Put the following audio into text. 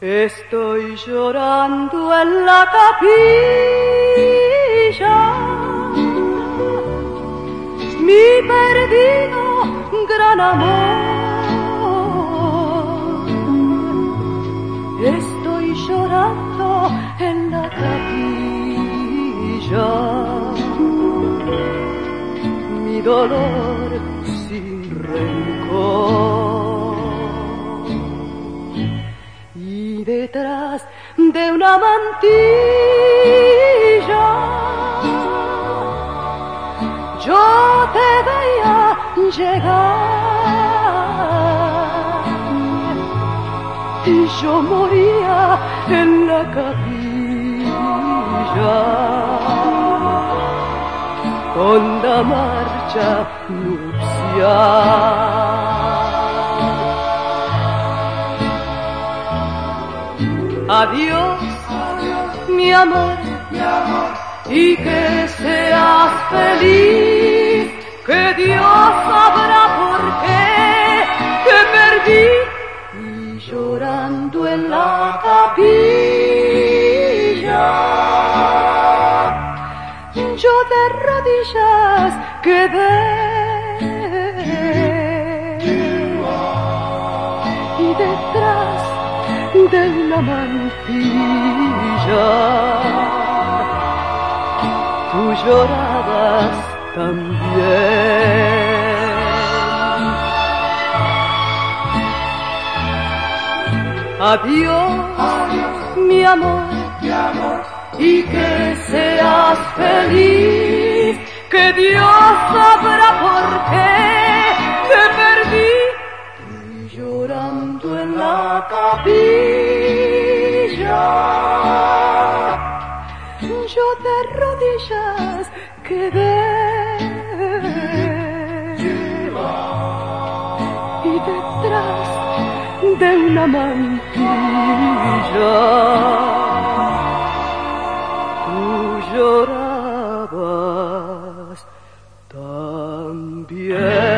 Estoy llorando en la capilla, mi perdido gran amor. Estoy llorando en la capilla, mi dolor sin rencor. Detrás de una mantilla, yo te veía llegar y yo moría en la capilla con la marcha nupcial. Adiós, mi amor, y que seas feliz, que Dios sabrá por qué te perdí y llorando en la capilla. Yo de rodillas quedé y detrás de una mantilla tú llorabas también. Adiós, mi amor, y que seas feliz, que Dios sabrá santo en la capilla, yo de rodillas quedé. Y detrás de una mantilla, tú llorabas también.